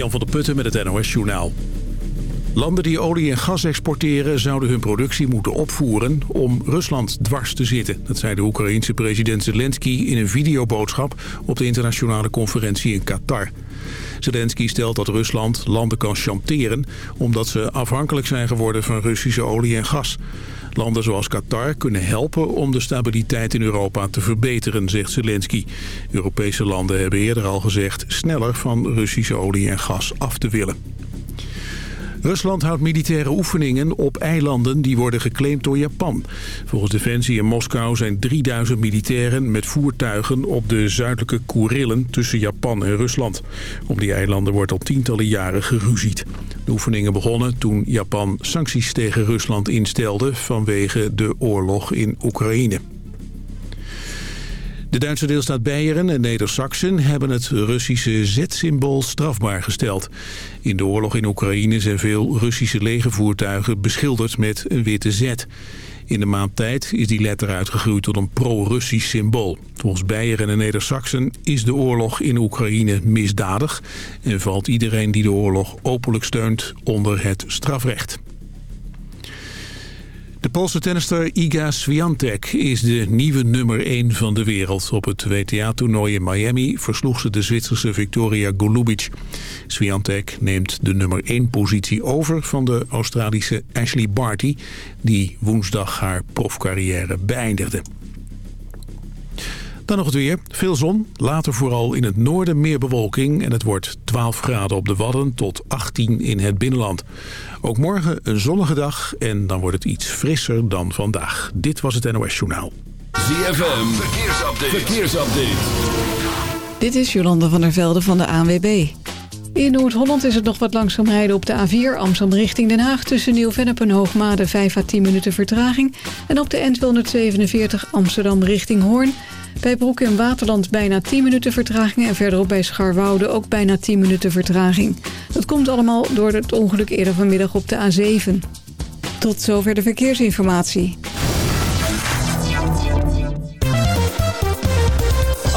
Jan van der Putten met het NOS Journaal. Landen die olie en gas exporteren zouden hun productie moeten opvoeren om Rusland dwars te zitten. Dat zei de Oekraïense president Zelensky in een videoboodschap op de internationale conferentie in Qatar. Zelensky stelt dat Rusland landen kan chanteren omdat ze afhankelijk zijn geworden van Russische olie en gas. Landen zoals Qatar kunnen helpen om de stabiliteit in Europa te verbeteren, zegt Zelensky. Europese landen hebben eerder al gezegd sneller van Russische olie en gas af te willen. Rusland houdt militaire oefeningen op eilanden die worden geclaimd door Japan. Volgens Defensie in Moskou zijn 3000 militairen met voertuigen op de zuidelijke Koerillen tussen Japan en Rusland. Op die eilanden wordt al tientallen jaren geruzied. De oefeningen begonnen toen Japan sancties tegen Rusland instelde vanwege de oorlog in Oekraïne. De Duitse deelstaat Beieren en Neder-Saxen hebben het Russische Z-symbool strafbaar gesteld. In de oorlog in Oekraïne zijn veel Russische legervoertuigen beschilderd met een witte Z. In de maand tijd is die letter uitgegroeid tot een pro-Russisch symbool. Volgens Beieren en Neder-Saxen is de oorlog in Oekraïne misdadig... en valt iedereen die de oorlog openlijk steunt onder het strafrecht. De Poolse tennister Iga Swiatek is de nieuwe nummer 1 van de wereld. Op het WTA-toernooi in Miami versloeg ze de Zwitserse Victoria Golubic. Swiatek neemt de nummer 1 positie over van de Australische Ashley Barty... die woensdag haar profcarrière beëindigde. Dan nog het weer. Veel zon. Later vooral in het noorden meer bewolking. En het wordt 12 graden op de Wadden tot 18 in het binnenland. Ook morgen een zonnige dag. En dan wordt het iets frisser dan vandaag. Dit was het NOS Journaal. ZFM. Verkeersupdate. Verkeersupdate. Dit is Jolanda van der Velde van de ANWB. In Noord-Holland is het nog wat langzaam rijden op de A4 Amsterdam richting Den Haag... tussen Nieuw-Vennep en Hoogmade 5 à 10 minuten vertraging. En op de N247 Amsterdam richting Hoorn... Bij Broek in Waterland bijna 10 minuten vertraging... en verderop bij Scharwoude ook bijna 10 minuten vertraging. Dat komt allemaal door het ongeluk eerder vanmiddag op de A7. Tot zover de verkeersinformatie.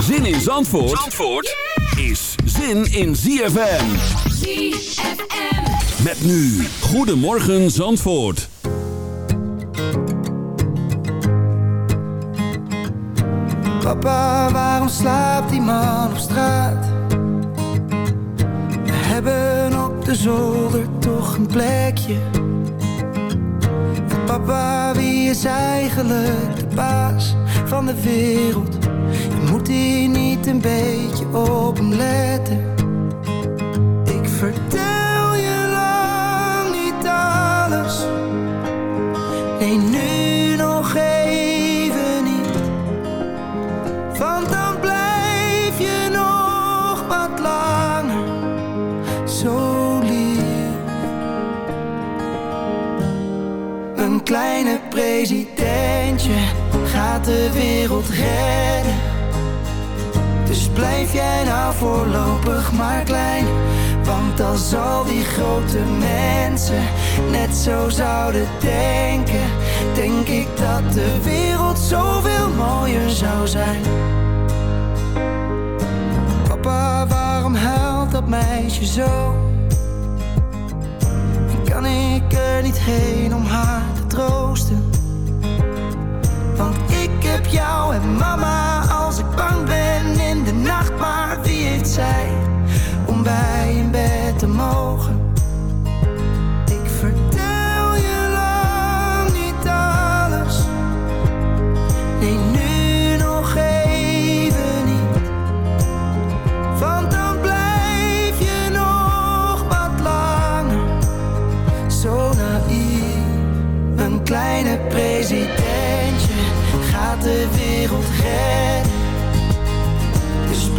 Zin in Zandvoort, Zandvoort is zin in ZFM. ZFM. Met nu, Goedemorgen Zandvoort. Papa, waarom slaapt die man op straat? We hebben op de zolder toch een plekje. papa, wie is eigenlijk de baas van de wereld? Hier niet een beetje op hem letten. Ik vertel je lang niet alles. Nee, nu nog even niet. Want dan blijf je nog wat langer zo lief. Een kleine presidentje gaat de wereld redden. Dus blijf jij nou voorlopig maar klein. Want als al die grote mensen net zo zouden denken, denk ik dat de wereld zoveel mooier zou zijn. Papa, waarom huilt dat meisje zo? Kan ik er niet heen om haar te troosten? Want ik heb jou en mama om bij in bed te mogen? Ik vertel je lang niet alles. Nee, nu nog even niet. Want dan blijf je nog wat langer. Zo naïef, een kleine presidentje gaat de wereld redden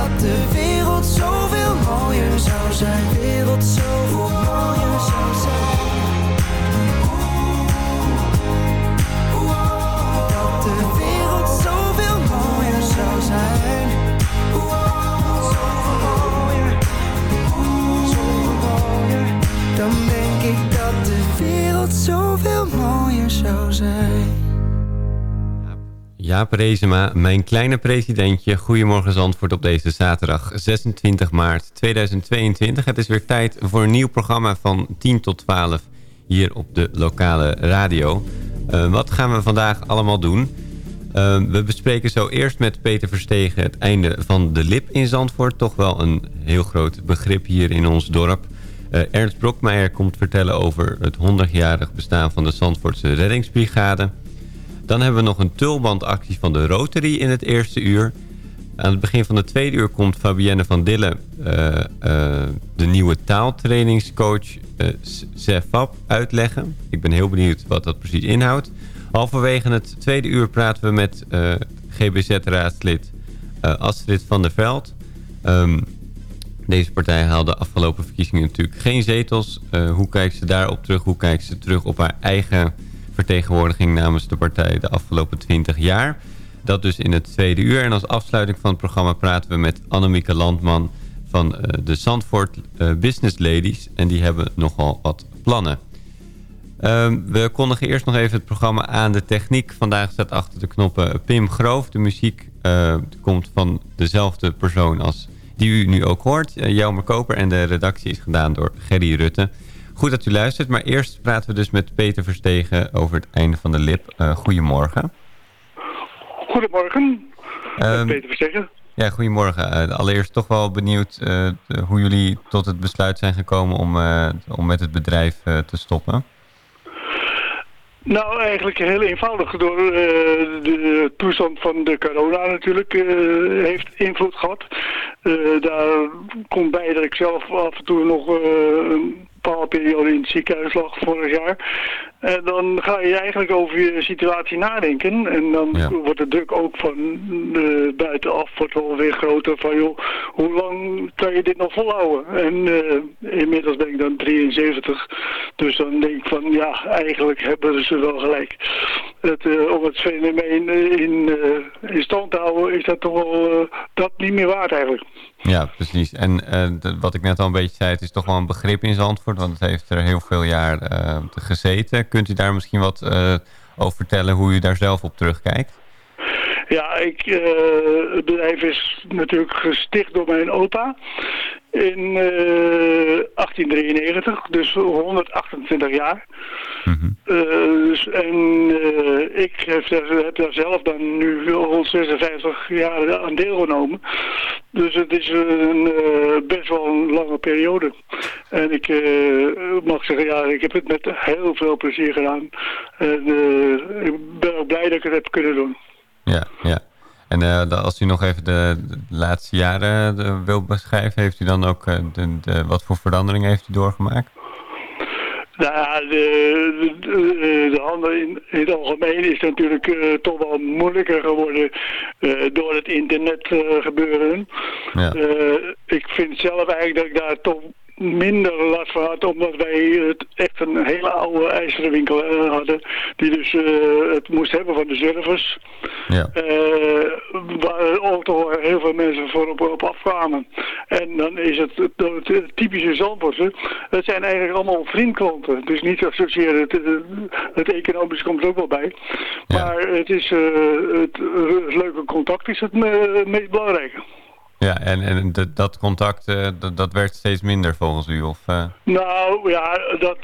dat de wereld zoveel mooier zou zijn. Wereld zoveel mooier zou zijn. Dat de wereld zoveel mooier zou zijn. Mooier mooier Dan denk ik dat de wereld zoveel mooier zou zijn Jaap Rezema, mijn kleine presidentje. Goedemorgen Zandvoort op deze zaterdag 26 maart 2022. Het is weer tijd voor een nieuw programma van 10 tot 12 hier op de lokale radio. Uh, wat gaan we vandaag allemaal doen? Uh, we bespreken zo eerst met Peter Verstegen het einde van de lip in Zandvoort. Toch wel een heel groot begrip hier in ons dorp. Uh, Ernst Brokmeijer komt vertellen over het 100-jarig bestaan van de Zandvoortse reddingsbrigade. Dan hebben we nog een tulbandactie van de Rotary in het eerste uur. Aan het begin van het tweede uur komt Fabienne van Dille, uh, uh, de nieuwe taaltrainingscoach uh, CEFAP, uitleggen. Ik ben heel benieuwd wat dat precies inhoudt. Halverwege het tweede uur praten we met GBZ-raadslid Astrid van der Veld. Um, deze partij haalde de afgelopen verkiezingen natuurlijk geen zetels. hoe kijkt ze daarop terug? Hoe kijkt ze terug op haar eigen vertegenwoordiging namens de partij de afgelopen 20 jaar. Dat dus in het tweede uur. En als afsluiting van het programma praten we met Annemieke Landman van uh, de Zandvoort uh, Business Ladies. En die hebben nogal wat plannen. Uh, we kondigen eerst nog even het programma aan. De techniek vandaag staat achter de knoppen Pim Groof. De muziek uh, komt van dezelfde persoon als die u nu ook hoort. Uh, Jelmer Koper. En de redactie is gedaan door Gerry Rutte. Goed dat u luistert, maar eerst praten we dus met Peter Verstegen over het einde van de lip. Uh, goedemorgen. Goedemorgen, um, Peter Verstegen. Ja, goedemorgen. Uh, allereerst toch wel benieuwd uh, de, hoe jullie tot het besluit zijn gekomen om, om met het bedrijf te stoppen. Nou, eigenlijk heel eenvoudig. Door uh, de toestand van de corona natuurlijk uh, heeft invloed gehad. Uh, daar komt bij dat ik zelf af en toe nog een bepaalde periode in het ziekenhuis lag vorig jaar. En dan ga je eigenlijk over je situatie nadenken. En dan ja. wordt de druk ook van uh, buitenaf wordt wel weer groter. Van joh, hoe lang kan je dit nog volhouden? En uh, inmiddels ben ik dan 73. Dus dan denk ik van ja, eigenlijk hebben ze wel gelijk. Het, uh, om het fenomeen in, in stand te houden is dat toch wel dat niet meer waard eigenlijk. Ja, precies. En wat ik net al een beetje zei, het is toch wel een begrip in Zandvoort, want het heeft er heel veel jaar gezeten. Kunt u daar misschien wat over vertellen hoe u daar zelf op terugkijkt? Ja, ik, het bedrijf is natuurlijk gesticht door mijn opa in 1893, dus 128 jaar. Mm -hmm. uh, dus, en uh, ik heb, heb, daar zelf dan nu 156 jaar aan deelgenomen. Dus het is een, best wel een lange periode. En ik mag zeggen, ja, ik heb het met heel veel plezier gedaan. En ik ben ook blij dat ik het heb kunnen doen. Ja, ja. En uh, als u nog even de, de laatste jaren de, wil beschrijven, heeft u dan ook uh, de, de, wat voor veranderingen heeft u doorgemaakt? Nou ja, de, de, de handel in, in, het algemeen is natuurlijk uh, toch wel moeilijker geworden door het internet gebeuren. Ja. ik vind zelf eigenlijk dat ik daar toch minder last van had, omdat wij het echt een hele oude ijzeren winkel eh, hadden, die dus uh, het moest hebben van de service. Ja. Uh, waar ook toch heel veel mensen voor op, op afkwamen. En dan is het, het, het typische Zandvoortse, het zijn eigenlijk allemaal vriendklanten. Dus niet zozeer het, economische komt er ook wel bij. Maar het is het, het leuke contact is het meest belangrijke. Ja, en, en dat contact, uh, dat, dat, werd steeds minder volgens u? Of, uh... Nou ja, dat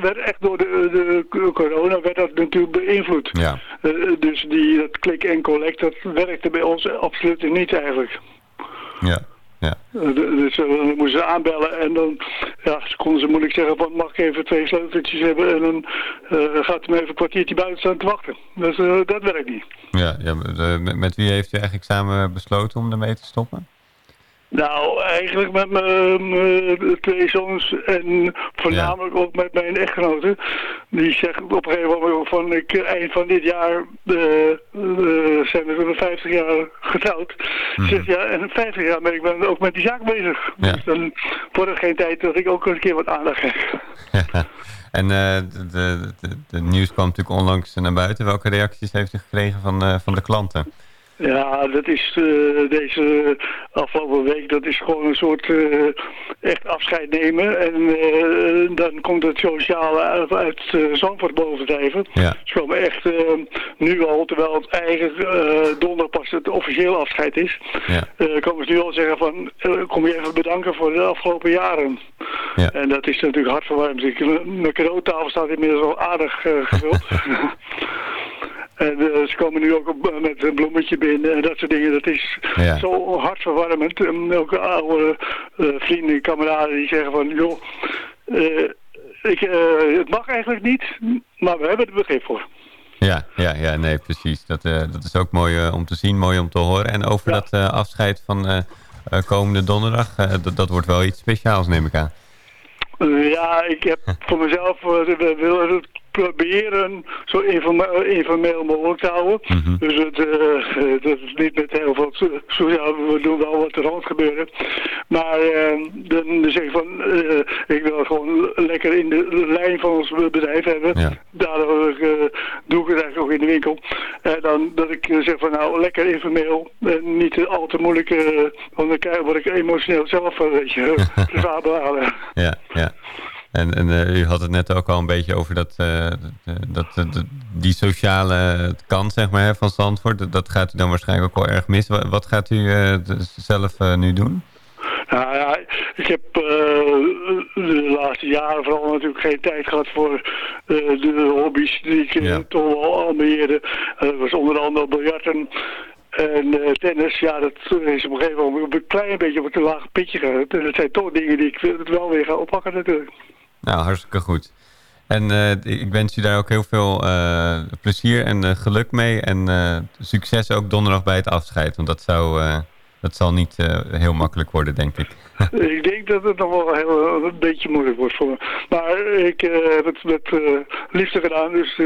werd echt door de, de corona werd dat natuurlijk beïnvloed. Ja. Uh, dus die, dat klik en collect, dat werkte bij ons absoluut niet eigenlijk. Ja. Ja. Dus dan moesten ze aanbellen en dan ja, konden ze moeilijk zeggen van mag ik even twee sleuteltjes hebben en dan gaat hij me even een kwartiertje buiten staan te wachten. Dus dat werkt niet. Ja, ja met, met wie heeft u eigenlijk samen besloten om ermee te stoppen? Nou, eigenlijk met mijn twee zoons en voornamelijk ook met mijn echtgenote. Die zegt op een gegeven moment van ik eind van dit jaar uh, uh, zijn we 50 jaar getrouwd. Mm Zegt ja, en 50 jaar ben ik ook met die zaak bezig. Ja. Dus dan wordt het geen tijd dat ik ook een keer wat aandacht. Ja. En uh, de, de, de, de, nieuws kwam natuurlijk onlangs naar buiten. Welke reacties heeft u gekregen van, van de klanten? Ja, dat is uh, deze afgelopen week, dat is gewoon een soort uh, echt afscheid nemen. En uh, dan komt het sociale uit, uit Zandvoort bovendrijven. Ja. Ze komen echt nu al, terwijl het eigenlijk donderdag pas het officieel afscheid is. Ja. komen ze nu al zeggen van, kom je even bedanken voor de afgelopen jaren. Ja. En dat is natuurlijk hartverwarmend. Mijn cadeautafel staat inmiddels al aardig gevuld. En uh, ze komen nu ook op, met een bloemetje binnen en dat soort dingen. Dat is zo hartverwarmend. En ook oude uh, vrienden, kameraden die zeggen van... joh, ik, het mag eigenlijk niet, maar we hebben er begrip voor. Ja, ja, ja, nee, precies. Dat, dat is ook mooi om te zien, mooi om te horen. En over dat afscheid van komende donderdag, dat, dat wordt wel iets speciaals, neem ik aan. Ja, ik heb voor mezelf, we willen het proberen zo informeel, mogelijk te houden. Mhm. Dus het, uh, dat is niet met heel veel sociaal, we doen wel wat er rond gebeuren. Maar uh, dan zeg ik van, uh, ik wil gewoon lekker in de lijn van ons bedrijf hebben. Ja. Daardoor doe ik het eigenlijk ook in de winkel. En dan dat ik zeg van nou, lekker informeel en niet al te moeilijk, want dan word ik emotioneel zelf een beetje privaat beladen. Ja, ja. En, en uh, u had het net ook al een beetje over dat, uh, dat, dat die sociale kant zeg maar, van Zandvoort. Dat gaat u dan waarschijnlijk ook wel erg mis. Wat, wat gaat u uh, zelf nu doen? Nou ja, ik heb de laatste jaren vooral natuurlijk geen tijd gehad voor de hobby's die ik ja. toch wel al beheerde. dat was onder andere biljarten. En uh, tennis, ja, dat is op een gegeven moment een klein beetje op een te laag pitje gegaan. Dat zijn toch dingen die ik wel weer ga oppakken natuurlijk. Nou, hartstikke goed. En uh, ik wens je daar ook heel veel uh, plezier en uh, geluk mee. En succes ook donderdag bij het afscheid. Want dat, zou, dat zal niet heel makkelijk worden, denk ik. ik denk dat het nog wel heel, een beetje moeilijk wordt voor me. Maar ik heb het met liefde gedaan. Dus,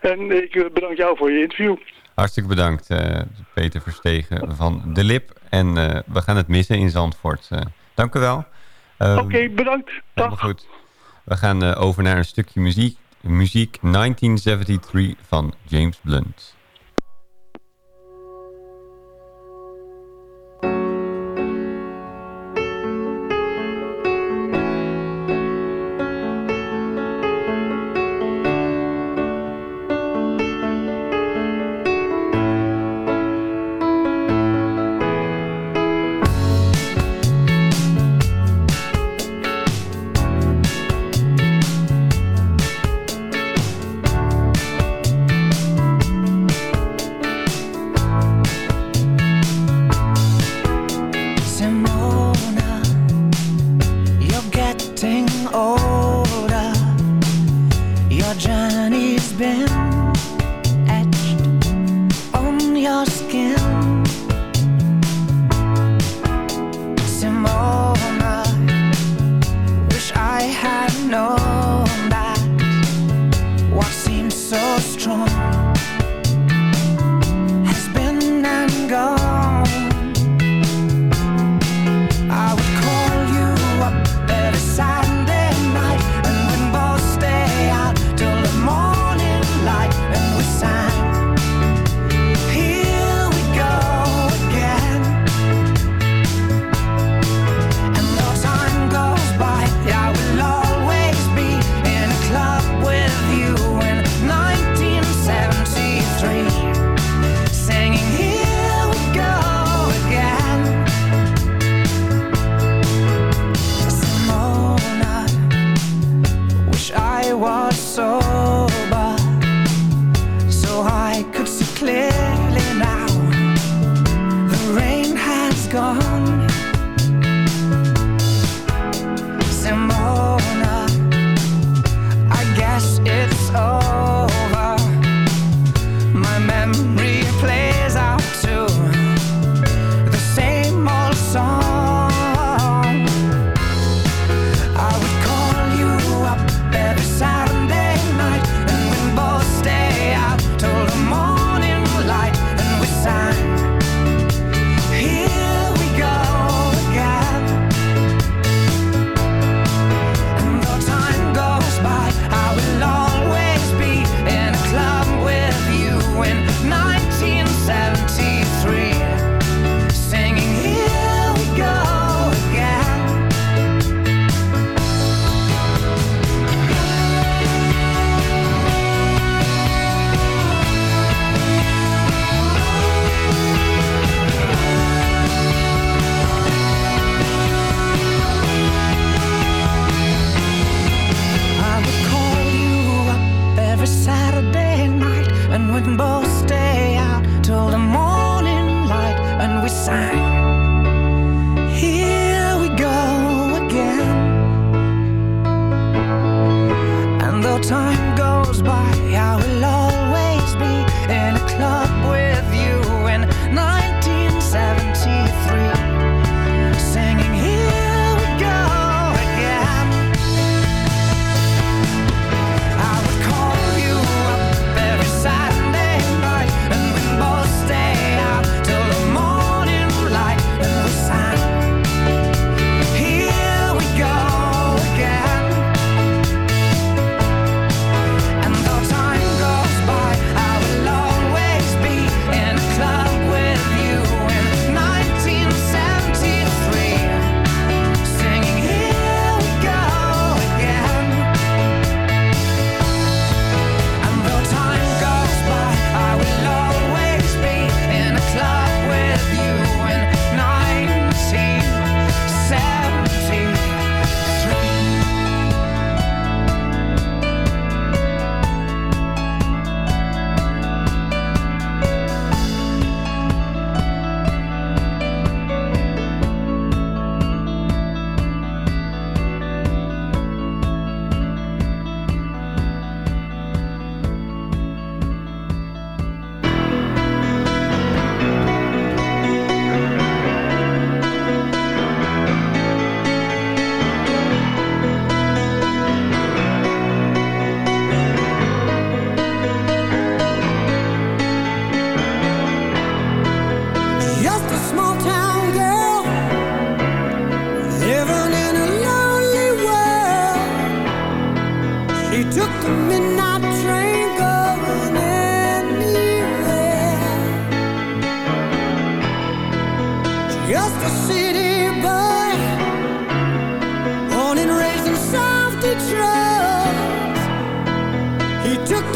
en ik bedank jou voor je interview. Hartstikke bedankt, Peter Verstegen van De Lip. En we gaan het missen in Zandvoort. dank u wel. Oké, okay, bedankt. Dag. goed. We gaan uh, over naar een stukje muziek. Muziek 1973 van James Blunt.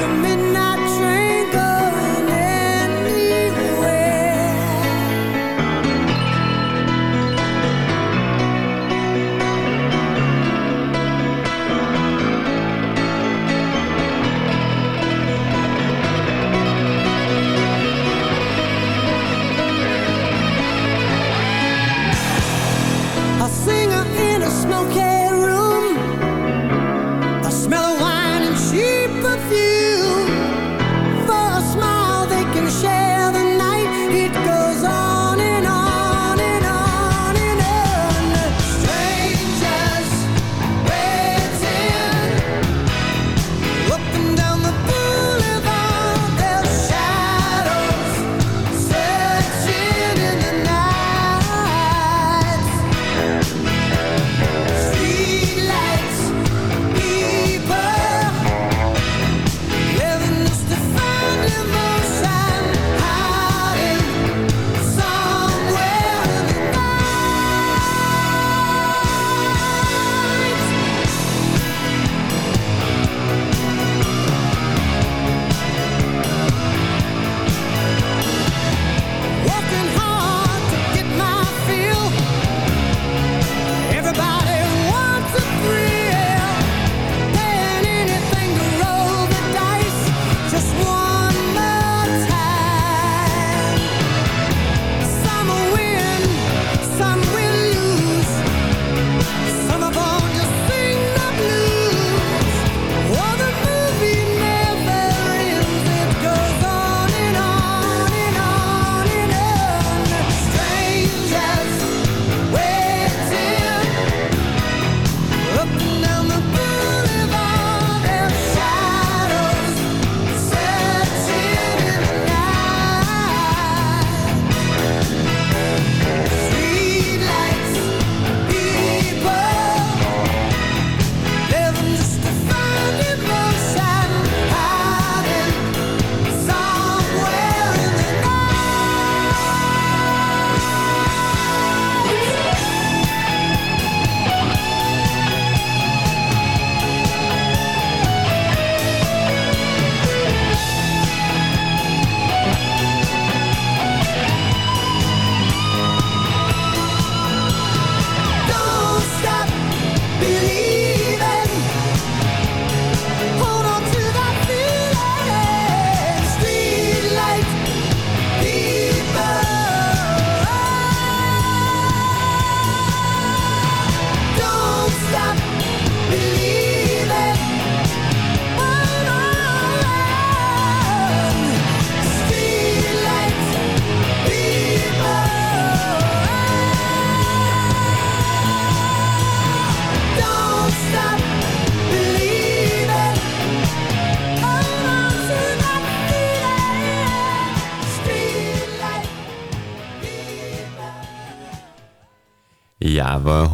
to minute.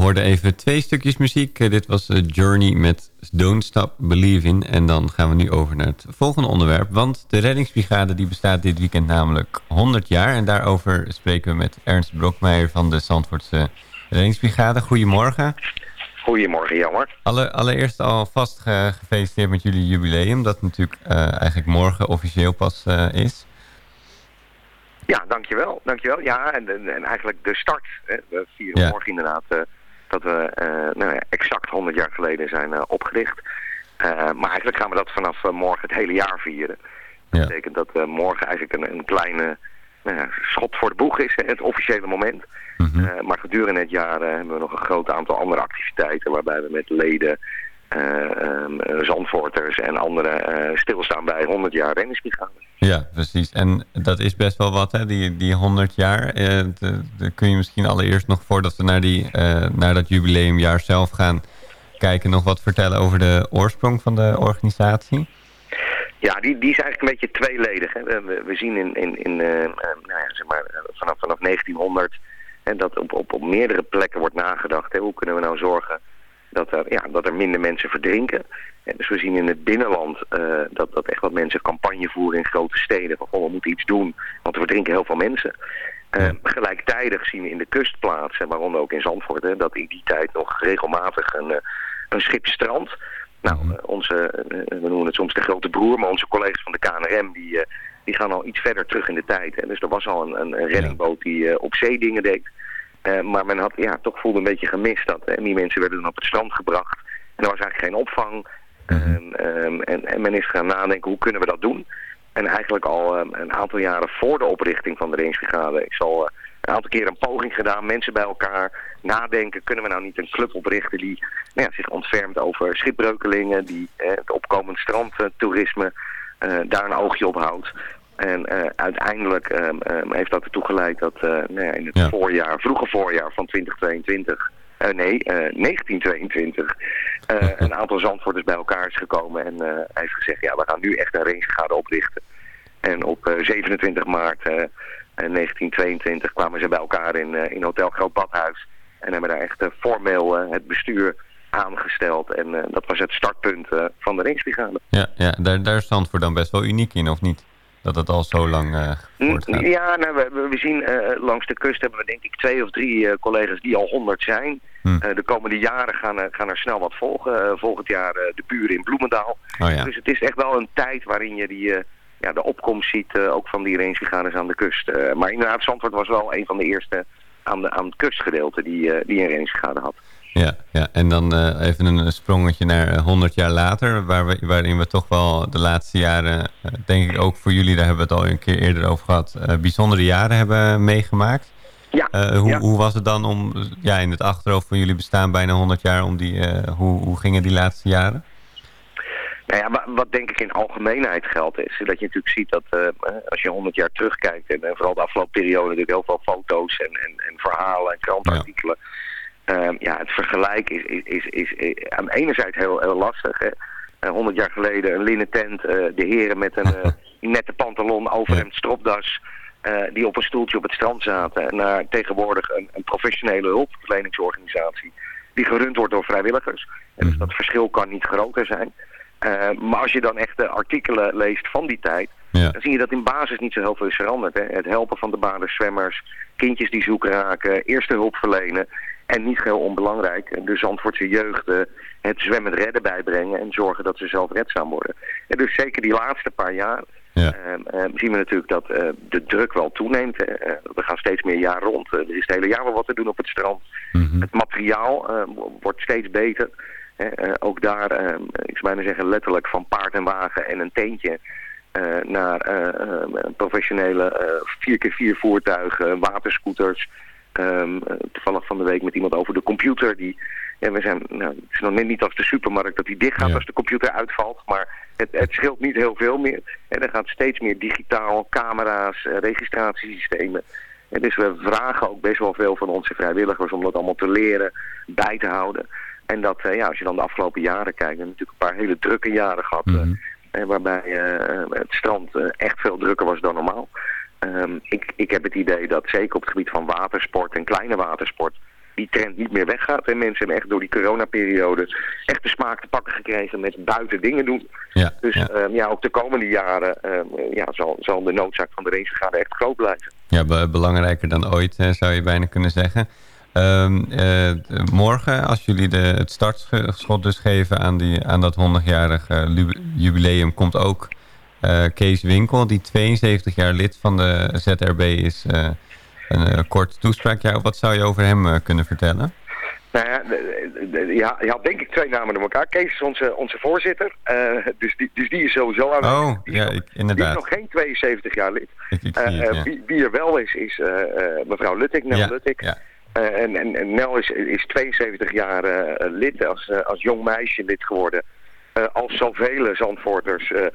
Hoorden even twee stukjes muziek. dit was Journey met Don't Stop Believing. En dan gaan we nu over naar het volgende onderwerp. Want de reddingsbrigade die bestaat dit weekend namelijk 100 jaar. En daarover spreken we met Ernst Brokmeijer van de Zandvoortse reddingsbrigade. Goedemorgen. Goedemorgen, jammer. Alle, allereerst alvast ge gefeliciteerd met jullie jubileum. Dat natuurlijk uh, eigenlijk morgen officieel pas uh, is. Ja, dankjewel. dankjewel. Ja, en, en, en eigenlijk de start. Hè. We vieren ja. morgen inderdaad uh, dat we nou ja, exact 100 jaar geleden zijn opgericht. maar eigenlijk gaan we dat vanaf morgen het hele jaar vieren. Dat ja. betekent dat morgen eigenlijk een, een kleine nou schot voor de boeg is, het officiële moment. Mm -hmm. maar gedurende het jaar hebben we nog een groot aantal andere activiteiten waarbij we met leden, uh, zandvoorters en anderen stilstaan bij 100 jaar renningsbrigade. Ja, precies. En dat is best wel wat, hè? Die, die 100 jaar. de, kun je misschien allereerst nog voordat we naar, die, naar dat jubileumjaar zelf gaan kijken... nog wat vertellen over de oorsprong van de organisatie? Ja, die, die is eigenlijk een beetje tweeledig. Hè. We, we zien in, in, in nou ja, zeg maar, vanaf, vanaf 1900 en dat op, op, op meerdere plekken wordt nagedacht. Hè. Hoe kunnen we nou zorgen dat er, ja, dat er minder mensen verdrinken? En dus we zien in het binnenland uh, dat, dat echt wat mensen campagne voeren in grote steden. Van, oh, we moeten iets doen, want er verdrinken heel veel mensen. Uh, gelijktijdig zien we in de kustplaatsen, waaronder ook in Zandvoort, hè, dat in die tijd nog regelmatig een, een schip strandt. Nou, onze, we noemen het soms de grote broer, maar onze collega's van de KNRM, die, die gaan al iets verder terug in de tijd. Hè. Dus er was al een, een reddingboot die op zee dingen deed. Uh, maar men had ja, toch voelde een beetje gemist dat. En die mensen werden dan op het strand gebracht. En er was eigenlijk geen opvang. Um, um, en, en, men is gaan nadenken, hoe kunnen we dat doen? En eigenlijk al um, een aantal jaren voor de oprichting van de Reddingsbrigade is al uh, een aantal keer een poging gedaan. Mensen bij elkaar nadenken, kunnen we nou niet een club oprichten die nou ja, zich ontfermt over schipbreukelingen, die het opkomend strandtoerisme daar een oogje op houdt. En uh, uiteindelijk um, um, heeft dat ertoe geleid dat uh, nou ja, in het ja. voorjaar, vroege voorjaar van 2022, uh, nee, 1922, een aantal zandvoorters bij elkaar is gekomen en heeft gezegd, ja, we gaan nu echt een rangebrigade oprichten. En op 27 maart 1922 kwamen ze bij elkaar in, in Hotel Groot Badhuis en hebben daar echt formeel het bestuur aangesteld. En dat was het startpunt van de Ringsbrigade. Ja, ja daar, daar is Zandvoort dan best wel uniek in, of niet? Dat het al zo lang uh, voortgaat? Ja, nou, we, we zien uh, langs de kust hebben we denk ik twee of drie uh, collega's die al honderd zijn. Hm. de komende jaren gaan, gaan er snel wat volgen. volgend jaar de buren in Bloemendaal. Oh, ja. Dus het is echt wel een tijd waarin je die, ja, de opkomst ziet, ook van die rangebrigades aan de kust. maar inderdaad, Zandvoort was wel een van de eerste aan, de, aan het kustgedeelte die, die een rangebrigade had. Ja, ja, en dan uh, even een sprongetje naar 100 jaar later, waar we, waarin we toch wel de laatste jaren, uh, denk ik ook voor jullie, daar hebben we het al een keer eerder over gehad, bijzondere jaren hebben meegemaakt. Ja, hoe, ja. hoe was het dan om, ja, in het achterhoofd van jullie bestaan bijna 100 jaar, om die, hoe, hoe gingen die laatste jaren? Nou ja, wat denk ik in algemeenheid geldt is dat je natuurlijk ziet dat als je 100 jaar terugkijkt en, vooral de afgelopen periode natuurlijk heel veel foto's en, en, en verhalen en krantartikelen. Ja Um, ja, het vergelijk is, is, is, is, is aan de ene zijde heel, heel lastig. Hè. Uh, 100 jaar geleden een linnen tent, uh, de heren met een nette pantalon, overhemd, stropdas, die op een stoeltje op het strand zaten. En naar tegenwoordig een, een professionele hulpverleningsorganisatie die gerund wordt door vrijwilligers. En dus dat verschil kan niet groter zijn. maar als je dan echt de artikelen leest van die tijd, ja. dan zie je dat in basis niet zo heel veel is veranderd. Hè. Het helpen van de baderszwemmers, kindjes die zoek raken, eerste hulp verlenen. En niet heel onbelangrijk, de Zandvoortse jeugd het zwemmen redden bijbrengen en zorgen dat ze zelfredzaam worden. En dus zeker die laatste paar jaar ja. uh, zien we natuurlijk dat uh, de druk wel toeneemt. we gaan steeds meer jaar rond. er is het hele jaar wel wat te doen op het strand. Mm -hmm. Het materiaal wordt steeds beter. ook daar, ik zou bijna zeggen letterlijk van paard en wagen en een teentje... naar professionele 4x4 voertuigen, waterscooters... Um, toevallig van de week met iemand over de computer. Die, ja, we zijn, nou, het is nog net niet als de supermarkt dat die dicht gaat Ja. als de computer uitvalt. Maar het, het scheelt niet heel veel meer. En er gaat steeds meer digitaal, camera's, eh, registratiesystemen. En dus we vragen ook best wel veel van onze vrijwilligers om dat allemaal te leren, bij te houden. En dat, eh, ja, als je dan de afgelopen jaren kijkt, we hebben natuurlijk een paar hele drukke jaren gehad. eh, eh, waarbij eh, het strand eh, echt veel drukker was dan normaal. Ehm, ik, ik heb het idee dat zeker op het gebied van watersport en kleine watersport... die trend niet meer weggaat. En mensen hebben echt door die coronaperiode echt de smaak te pakken gekregen met buiten dingen doen. Ja, Dus ja. ja, ja ook de komende jaren ehm, ja, zal, zal de noodzaak van de racevergadering echt groot blijven. Ja, be- belangrijker dan ooit, hè, zou je bijna kunnen zeggen. Ehm, eh, morgen, als jullie de, het startschot dus geven aan, die, aan dat 100-jarig eh, jubileum, komt ook eh, Kees Winkel, die 72 jaar lid van de ZRB is, eh, een eh, korte toespraak. Ja, wat zou je over hem kunnen vertellen? Nou ja, je had denk ik twee namen door elkaar. Kees is onze, onze voorzitter, dus, die, dus die is sowieso aanwezig. Oh, Die ja, ik, Die is inderdaad. nog geen 72 jaar lid. Ik, ik zie het, ja. wie, wie er wel is, is mevrouw Luttik, Nel Ja, en, en, en Nel is, is 72 jaar lid, als, als jong meisje lid geworden. Eh, als zoveel Zandvoorters eh,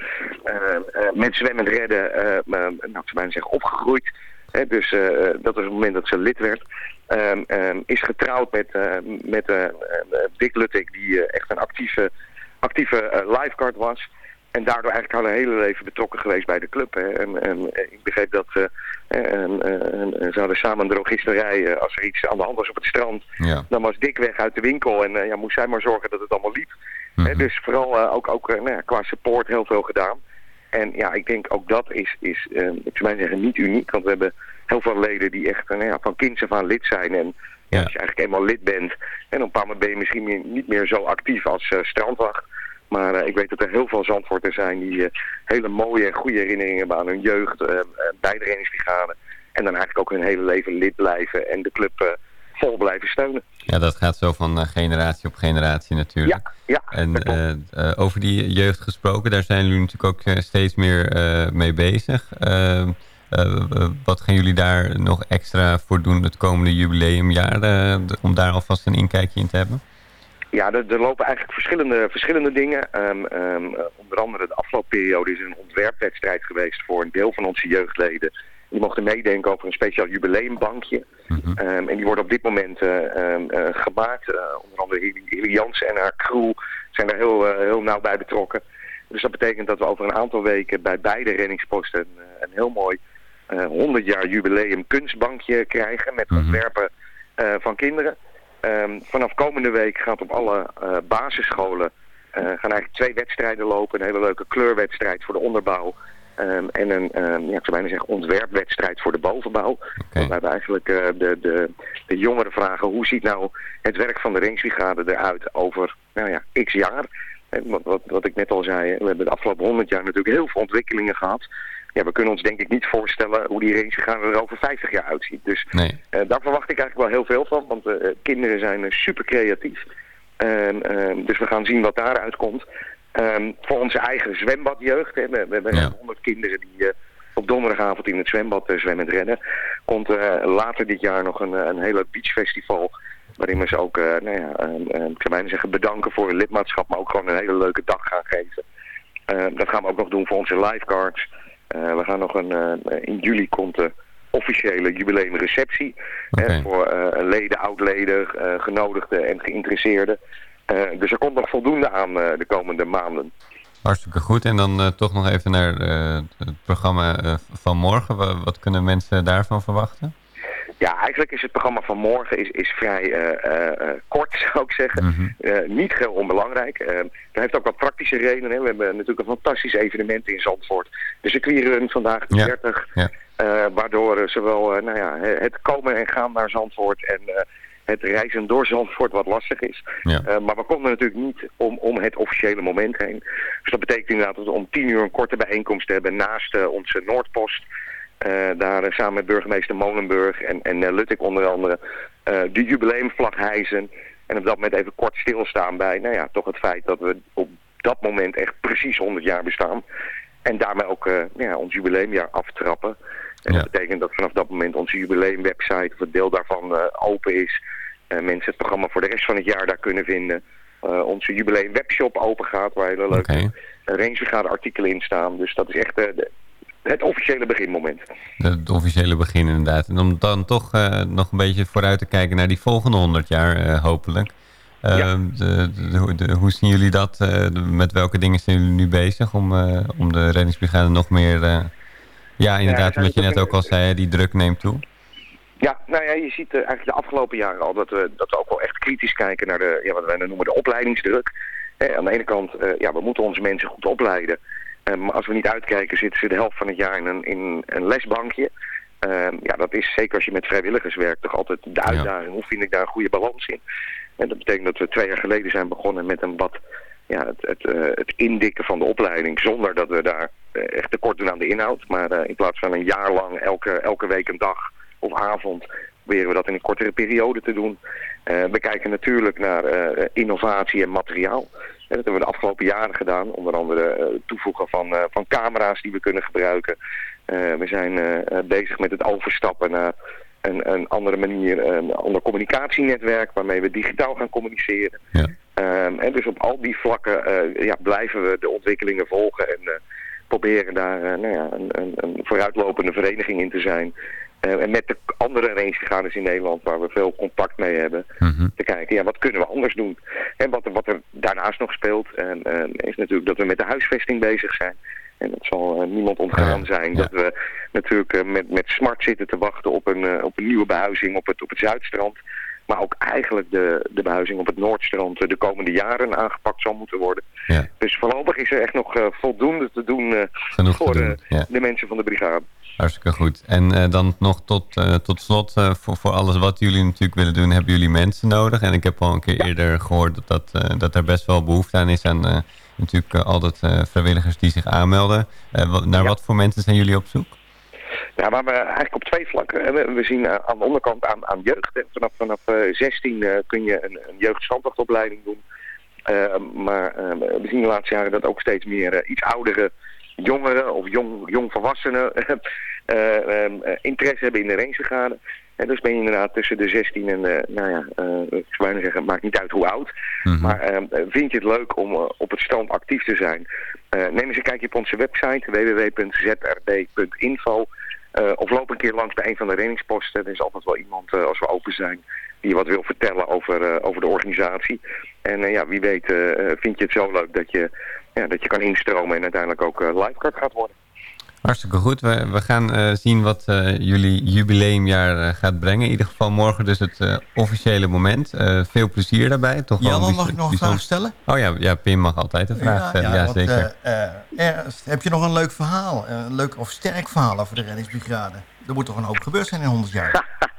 eh, met zwemmend redden, nou, zou bijna zeggen, opgegroeid. Hè, dus dat is het moment dat ze lid werd. Ehm, ehm, is getrouwd met, eh, met eh, Dick Luttik, die echt een actieve, actieve lifeguard was. En daardoor eigenlijk al haar hele leven betrokken geweest bij de club. Hè. En, en ik begreep dat en, en, en ze hadden samen een drogisterij. eh, als er iets aan de hand was op het strand, Ja. dan was Dick weg uit de winkel. En ja, moest zij maar zorgen dat het allemaal liep. Hè, dus vooral eh, ook, ook eh, nou qua support heel veel gedaan. En ja, ik denk ook dat is, is eh, ik zou mij zeggen, niet uniek. Want we hebben heel veel leden die echt nou ja, van kinds af aan lid zijn. En ja, als je eigenlijk eenmaal lid bent, en op een bepaald moment ben je misschien meer- niet meer zo actief als strandwacht. Maar ik weet dat er heel veel Zandvoorters zijn die hele mooie en goede herinneringen hebben aan hun jeugd eh, bij de reddingsbrigade. En dan eigenlijk ook hun hele leven lid blijven en de club vol blijven steunen. ja, dat gaat zo van eh, generatie op generatie natuurlijk. Ja, ja. En eh, eh, over die jeugd gesproken, daar zijn jullie natuurlijk ook steeds meer mee bezig. Ehm, eh, eh, wat gaan jullie daar nog extra voor doen het komende jubileumjaar, om daar alvast een inkijkje in te hebben? Ja, er, er lopen eigenlijk verschillende, verschillende dingen. Ehm, ehm, eh, onder andere de afloopperiode is een ontwerpwedstrijd geweest voor een deel van onze jeugdleden. Die mochten meedenken over een speciaal jubileumbankje. Mhm. Ehm, en die wordt op dit moment eh, ehm, eh, gemaakt. Eh, onder andere Hilly- Jansen en haar crew zijn daar heel, heel nauw bij betrokken. Dus dat betekent dat we over een aantal weken bij beide reddingsposten een, een heel mooi eh 100 jaar jubileum kunstbankje krijgen met Mhm. ontwerpen van kinderen. Ehm, vanaf komende week gaat op alle basisscholen gaan eigenlijk twee wedstrijden lopen. Een hele leuke kleurwedstrijd voor de onderbouw. Ehm, en een, ehm, ja, ik zou bijna zeggen, ontwerpwedstrijd voor de bovenbouw. Want we eigenlijk eh, de, de, de jongeren vragen, hoe ziet nou het werk van de Rijksbrigade eruit over nou ja, x jaar? En wat, wat, wat ik net al zei, we hebben de afgelopen 100 jaar natuurlijk heel veel ontwikkelingen gehad. Ja, we kunnen ons denk ik niet voorstellen hoe die Rijksbrigade er over 50 jaar uitziet. Dus Nee. eh, daar verwacht ik eigenlijk wel heel veel van, want eh, kinderen zijn eh, super creatief. Ehm, dus we gaan zien wat daaruit komt. Ehm, voor onze eigen zwembadjeugd, hè, we, we hebben Ja. 100 kinderen die eh, op donderdagavond in het zwembad uh, zwemmend rennen. Komt uh, later dit jaar nog een, een hele beachfestival, waarin we ze ook, nou ja, bijna zeggen bedanken voor hun lidmaatschap, maar ook gewoon een hele leuke dag gaan geven. dat gaan we ook nog doen voor onze lifeguards. we gaan nog een, in juli komt de officiële jubileumreceptie. Okay. voor leden, oud-leden, genodigden en geïnteresseerden. Uh, dus er komt nog voldoende aan uh, de komende maanden. Hartstikke goed. En dan uh, toch nog even naar het programma van morgen. Wat, kunnen mensen daarvan verwachten? Ja, eigenlijk is het programma van morgen is, is vrij kort, zou ik zeggen. Mm -hmm. niet heel onbelangrijk. dat heeft ook wat praktische redenen. We hebben natuurlijk een fantastisch evenement in Zandvoort. De circuitrun vandaag, de ja. 30. Ja. Uh, waardoor zowel nou ja, het komen en gaan naar Zandvoort en het reizen door Zandvoort wat lastig is. Ja. maar we konden natuurlijk niet om, om het officiële moment heen. Dus dat betekent inderdaad dat we om tien uur een korte bijeenkomst hebben naast onze Noordpost. daar samen met burgemeester Molenburg en, en Luttek onder andere de jubileumvlag hijzen. En op dat moment even kort stilstaan bij nou ja, toch het feit dat we op dat moment echt precies 100 jaar bestaan. En daarmee ook ja, ons jubileumjaar aftrappen. En dat betekent dat vanaf dat moment onze jubileumwebsite, of het deel daarvan, uh, open is. Uh, mensen het programma voor de rest van het jaar daar kunnen vinden. onze jubileum webshop open gaat, waar hele leuke okay. Rangebrigade artikelen in staan. Dus dat is echt de, het officiële beginmoment. Het officiële begin inderdaad. En om dan toch nog een beetje vooruit te kijken naar die volgende 100 jaar hopelijk. Ja. Uh, de, de, hoe zien jullie dat? Met welke dingen zijn jullie nu bezig om, om de reddingsbrigade nog meer... Ja, inderdaad, wat je net ook al zei, die druk neemt toe. Ja, nou ja, je ziet eigenlijk de afgelopen jaren al dat we, dat we ook wel echt kritisch kijken naar de, ja, wat wij noemen de opleidingsdruk. aan de ene kant, ja, we moeten onze mensen goed opleiden. maar als we niet uitkijken, zitten ze de helft van het jaar in een, in een lesbankje. Ehm, ja, dat is zeker als je met vrijwilligers werkt toch altijd de uitdaging. Hoe vind ik daar een goede balans in? En dat betekent dat we twee jaar geleden zijn begonnen met een wat ja, het, het, het indikken van de opleiding zonder dat we daar echt tekort doen aan de inhoud. Maar uh, in plaats van een jaar lang elke, elke week een dag of avond proberen we dat in een kortere periode te doen. we kijken natuurlijk naar innovatie en materiaal. En dat hebben we de afgelopen jaren gedaan. Onder andere toevoegen van, van camera's die we kunnen gebruiken. we zijn bezig met het overstappen naar een, een andere manier, een ander communicatienetwerk waarmee we digitaal gaan communiceren. Ja. Um, en dus op al die vlakken uh, ja, blijven we de ontwikkelingen volgen en uh, proberen daar uh, nou ja, een, een, een, vooruitlopende vereniging in te zijn. en met de andere rangevergaders in Nederland, waar we veel contact mee hebben, mm te kijken, ja, wat kunnen we anders doen? En wat, wat er daarnaast nog speelt, en, is natuurlijk dat we met de huisvesting bezig zijn. En dat zal niemand ontgaan zijn. Dat we natuurlijk met, met smart zitten te wachten op een, op een nieuwe behuizing op het, op het Zuidstrand. Maar ook eigenlijk de, de behuizing op het Noordstrand de komende jaren aangepakt zal moeten worden. Ja. Dus voorlopig is er echt nog voldoende te doen voor te doen, de mensen van de brigade. Hartstikke goed. En dan nog tot, tot slot, voor, voor alles wat jullie natuurlijk willen doen, hebben jullie mensen nodig. En ik heb al een keer eerder gehoord dat, dat, dat er best wel behoefte aan is aan natuurlijk uh, altijd uh, vrijwilligers die zich aanmelden. Uh, naar wat voor mensen zijn jullie op zoek? Ja, maar we eigenlijk op twee vlakken. We, we zien aan de onderkant aan, aan jeugd. Vanaf, vanaf 16 kun je een, een doen. maar we zien de laatste jaren dat ook steeds meer iets oudere jongeren of jong, jongvolwassenen interesse hebben in de rangevergaderen. En dus ben je inderdaad tussen de 16 en, uh, nou ja, uh, ik zou bijna zeggen, maakt niet uit hoe oud. Mm -hmm. Maar uh, vind je het leuk om op het strand actief te zijn? neem eens een kijkje op onze website www.zrb.info. of loop een keer langs bij een van de reddingsposten. Er is altijd wel iemand, als we open zijn, die wat wil vertellen over, over de organisatie. En ja, wie weet vind je het zo leuk dat je, ja, dat je kan instromen en uiteindelijk ook lifeguard gaat worden. Hartstikke goed. We, we gaan uh, zien wat uh, jullie jubileumjaar uh, gaat brengen. In ieder geval morgen dus het officiële moment. veel plezier daarbij. Toch ja, dan mag ik nog een vraag stellen? Oh ja, ja, Pim mag altijd een vraag stellen. Ja, ja, want, zeker. Er, heb je nog een leuk verhaal? Een leuk of sterk verhaal over de reddingsbrigade? Er moet toch een hoop gebeurd zijn in 100 jaar?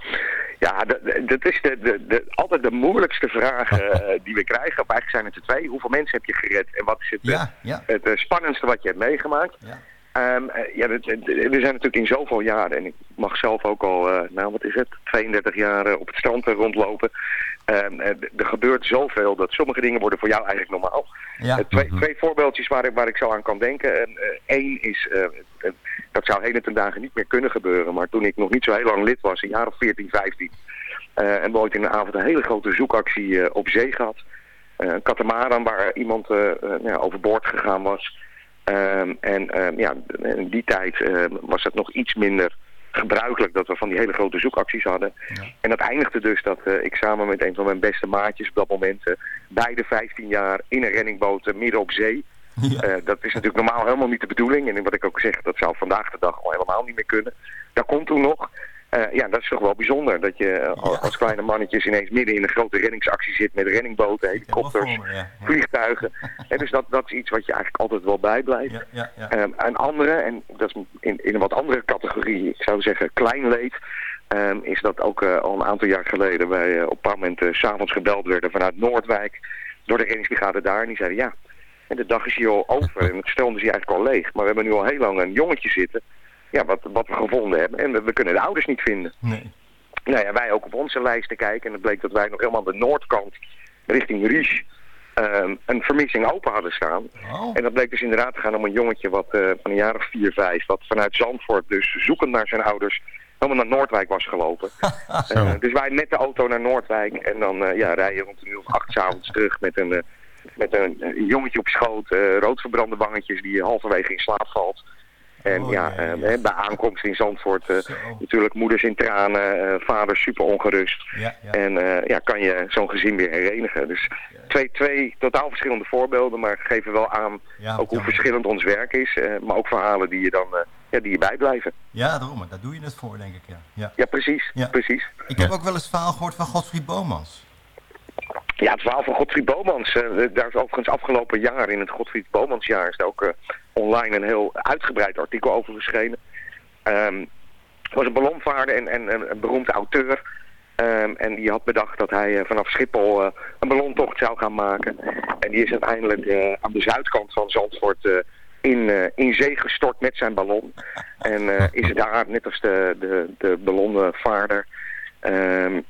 Ja, dat, is de, de, de, altijd de moeilijkste vraag die we krijgen. Of eigenlijk zijn het er twee. Hoeveel mensen heb je gered? En wat is het, ja, ja. het spannendste wat je hebt meegemaakt? Ja. Um, ja, we zijn natuurlijk in zoveel jaren, en ik mag zelf ook al, uh, nou wat is het, 32 jaar uh, op het strand rondlopen. Um, er gebeurt zoveel dat sommige dingen worden voor jou eigenlijk normaal. Ja. twee, -hmm. twee voorbeeldjes waar ik, waar ik zo aan kan denken. Eén is, dat zou heden ten dagen niet meer kunnen gebeuren, maar toen ik nog niet zo heel lang lid was, een jaar of 14, 15, en we ooit in de avond een hele grote zoekactie op zee gehad. een katamaran waar iemand nou, overboord gegaan was. Um, en um, ja, in die tijd uh, was het nog iets minder gebruikelijk dat we van die hele grote zoekacties hadden. Ja. En dat eindigde dus dat uh, ik samen met een van mijn beste maatjes op dat moment, uh, beide 15 jaar in een renningboot midden op zee. Ja. dat is natuurlijk normaal helemaal niet de bedoeling. En wat ik ook zeg, dat zou vandaag de dag al helemaal niet meer kunnen. Dat komt toen nog. Uh, ja, dat is toch wel bijzonder. Dat je ja. als kleine mannetjes ineens midden in een grote reddingsactie zit met renningboten, helikopters, ja, ja. vliegtuigen. en dus dat, dat is iets wat je eigenlijk altijd wel bijblijft. Um, een andere, en dat is in, in een wat andere categorie, ik zou zeggen klein leed, um, is dat ook uh, al een aantal jaar geleden wij op een paar momenten s'avonds gebeld werden vanuit Noordwijk door de reddingsbrigade daar. En die zeiden ja, en de dag is hier al over en het is hier eigenlijk al leeg. Maar we hebben nu al heel lang een jongetje zitten ja, wat, wat we gevonden hebben. En we, we kunnen de ouders niet vinden. Nee. Nou ja, wij ook op onze lijsten kijken. En het bleek dat wij nog helemaal aan de noordkant richting Ries um, een vermissing open hadden staan. Oh. En dat bleek dus inderdaad te gaan om een jongetje wat, uh, van een jaar of vier, vijf... wat vanuit Zandvoort dus zoekend naar zijn ouders helemaal naar Noordwijk was gelopen. uh, dus wij met de auto naar Noordwijk en dan uh, ja, rijden rond een uur of acht s'avonds terug met een, met een, een, jongetje op schoot, roodverbrande wangetjes die halverwege in slaap valt. En oh, ja, ja, ja. Uh, bij aankomst in Zandvoort uh, natuurlijk moeders in tranen, uh, vaders super ongerust. Ja, en ja, kan je zo'n gezin weer herenigen. Dus twee, twee totaal verschillende voorbeelden, maar geven wel aan ook hoe verschillend ons werk is. maar ook verhalen die je dan ja, die je bijblijven. Ja, daarom. Daar doe je het voor, denk ik. Ja, ja. Ja, precies. Ja. precies. Ik heb ook wel eens het verhaal gehoord van Godfried Bomans. Ja, het verhaal van Godfried Bomans. eh, daar is overigens afgelopen jaar, in het Godfried Bomansjaar, is er ook eh, online een heel uitgebreid artikel over verschenen. Ehm het was een ballonvaarder en, en, en een beroemd auteur. Ehm, en die had bedacht dat hij eh, vanaf Schiphol eh, een ballontocht zou gaan maken. En die is uiteindelijk eh, aan de zuidkant van Zandvoort in, in zee gestort met zijn ballon. En is daar, net als de, de, de ballonvaarder, ehm,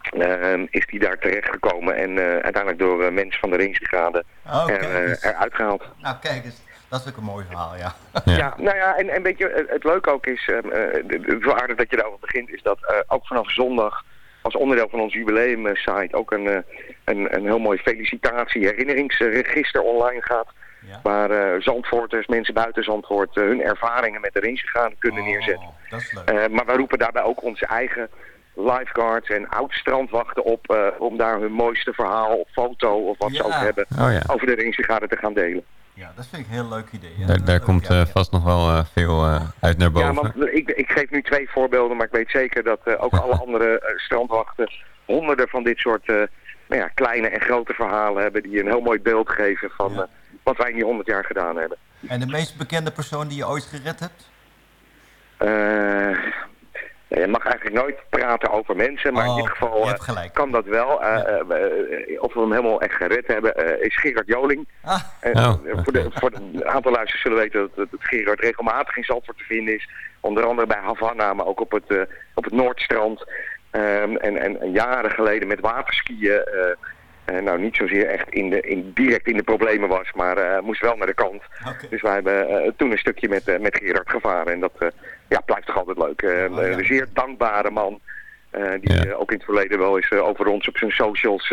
ehm, is die daar terechtgekomen. En uiteindelijk door mensen van de Rijnsbrigade Oh, kijk er, eruit gehaald. Nou, kijk eens. Dat is ook een mooi verhaal, ja. Ja. nou ja, en, en weet je, het- het leuke ook is, ehm, eh, de- de- zo aardig dat je daarover begint, is dat eh, ook vanaf zondag als onderdeel van ons jubileum-site ook een, eh, een, een heel mooi felicitatie, herinneringsregister online gaat. Ja. Waar eh, Zandvoorters, mensen buiten Zandvoort, hun ervaringen met de Rijnsgegaan kunnen neerzetten. Oh, dat is leuk. Eh, maar wij roepen daarbij ook onze eigen lifeguards en oud-strandwachten op eh, om daar hun mooiste verhaal of foto of wat ze ook hebben Oh ja. over de Rijnsgade te gaan delen. Ja, dat vind ik een heel leuk idee. Ja, Daar, komt eh, vast nog wel eh, veel eh, uit naar boven. Ja, want ik, ik geef nu twee voorbeelden, maar ik weet zeker dat eh, ook alle andere strandwachten honderden van dit soort eh, nou ja, kleine en grote verhalen hebben die een heel mooi beeld geven van Ja. eh, wat wij in die honderd jaar gedaan hebben. En de meest bekende persoon die je ooit gered hebt? Eh, je mag eigenlijk nooit praten over mensen, maar Oh, in dit oké. geval eh, kan dat wel. Eh, Ja. of we hem helemaal echt gered hebben, eh, is Gerard Joling. Ah, En, Oh. voor, de, voor de- een aantal luisteraars zullen weten dat, dat Gerard regelmatig in Zandvoort te vinden is. Onder andere bij Havana, maar ook op het, eh, op het Noordstrand. Ehm, en, en, en jaren geleden met waterskiën. eh, eh, nou, niet zozeer echt in de, in, direct in de problemen was, maar eh, moest wel naar de kant. Dus wij hebben toen een stukje met, met Gerard gevaren. En dat eh, ja, blijft toch altijd leuk. Eh, Oh, ja. Een zeer dankbare man. eh, die Ja. eh, ook in het verleden wel eens over ons op zijn socials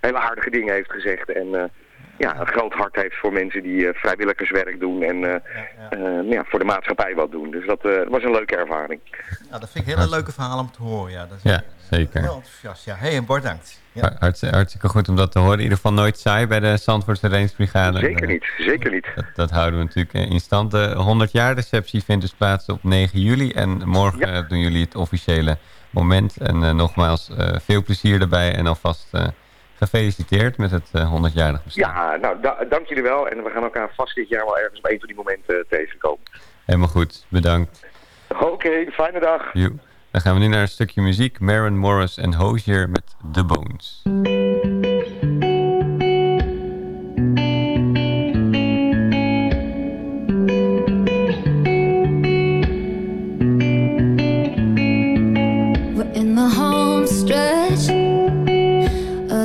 hele aardige dingen heeft gezegd. En ja, een groot hart heeft voor mensen die eh, vrijwilligerswerk doen en eh, Ja, ja. eh, ja, voor de maatschappij wat doen. Dus dat eh, was een leuke ervaring. Nou, dat vind ik hele leuke verhalen om te horen. Ja, dat is Ja, zeker. Heel enthousiast. Ja, hey, en Bart, dankt. Ja. Hartstikke, hartstikke goed om dat te horen. In ieder geval nooit saai bij de Zandvoortse Rijnsbrigade. Zeker niet, zeker niet. Dat, dat houden we natuurlijk in stand. De 100 jaar receptie vindt dus plaats op 9 juli. En morgen Ja. doen jullie het officiële moment. En eh, nogmaals, eh, veel plezier erbij. En alvast eh, gefeliciteerd met het eh, 100-jarig bestaan. Ja, nou, da- dank jullie wel. En we gaan elkaar vast dit jaar wel ergens op een van die momenten eh, tegenkomen. Helemaal goed, bedankt. Oké, fijne dag. Dan gaan we nu naar een stukje muziek. Maren Morris en Hozier met The Bones.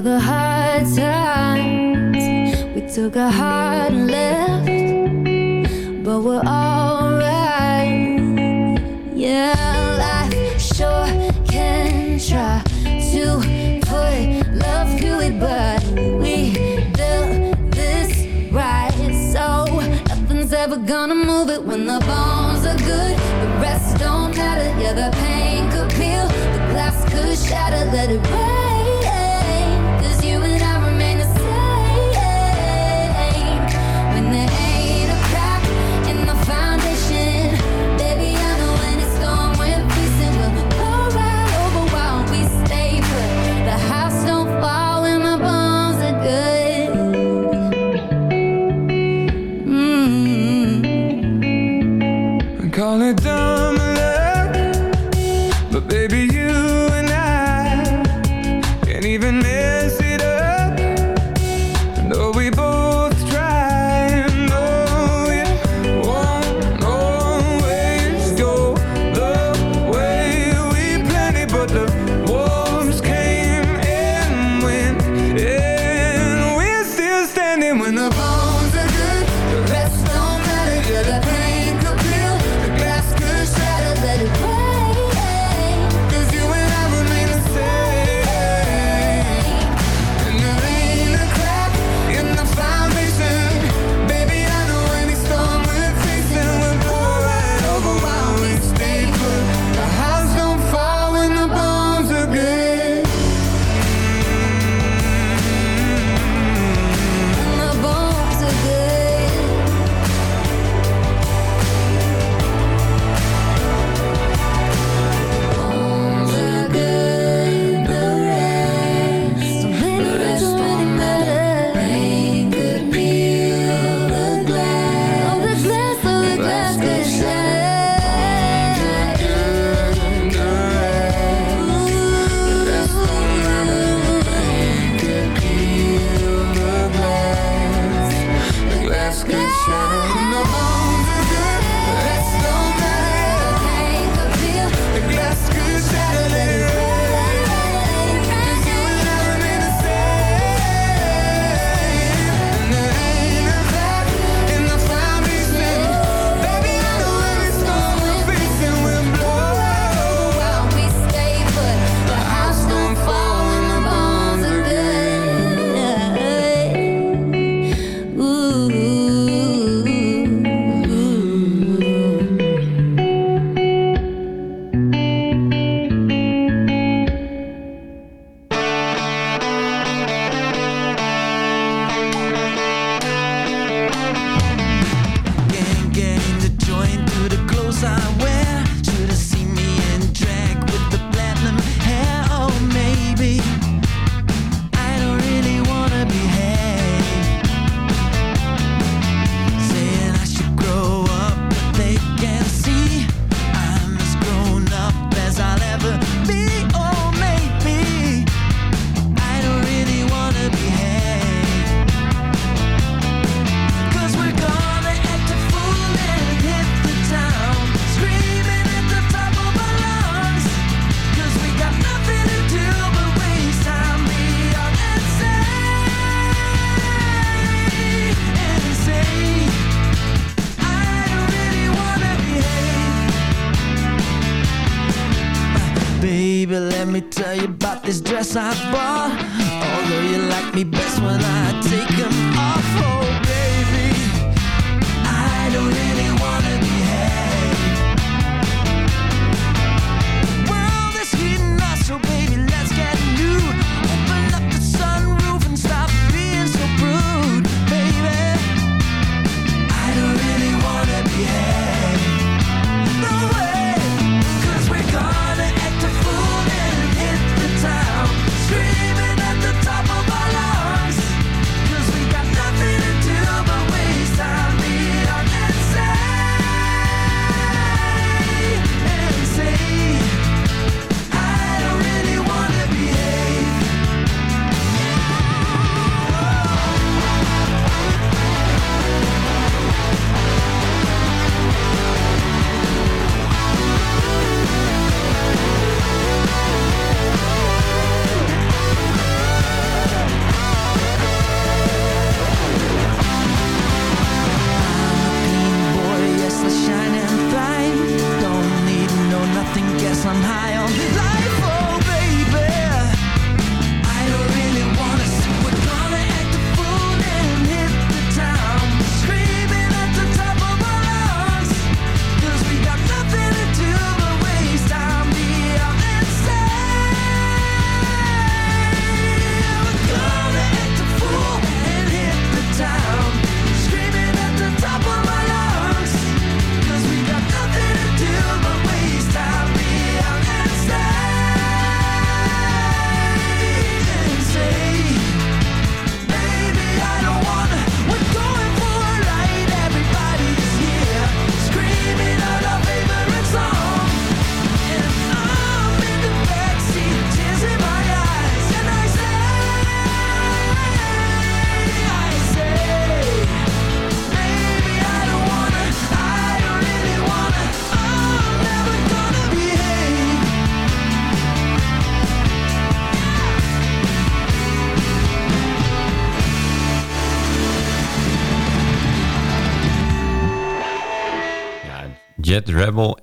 The hard times. We took a hard left, but we're alright. Yeah, life sure can try to put love to it, but we built this right. So nothing's ever gonna move it when the bones are good. The rest don't matter. Yeah, the pain could peel, the glass could shatter. Let it rain,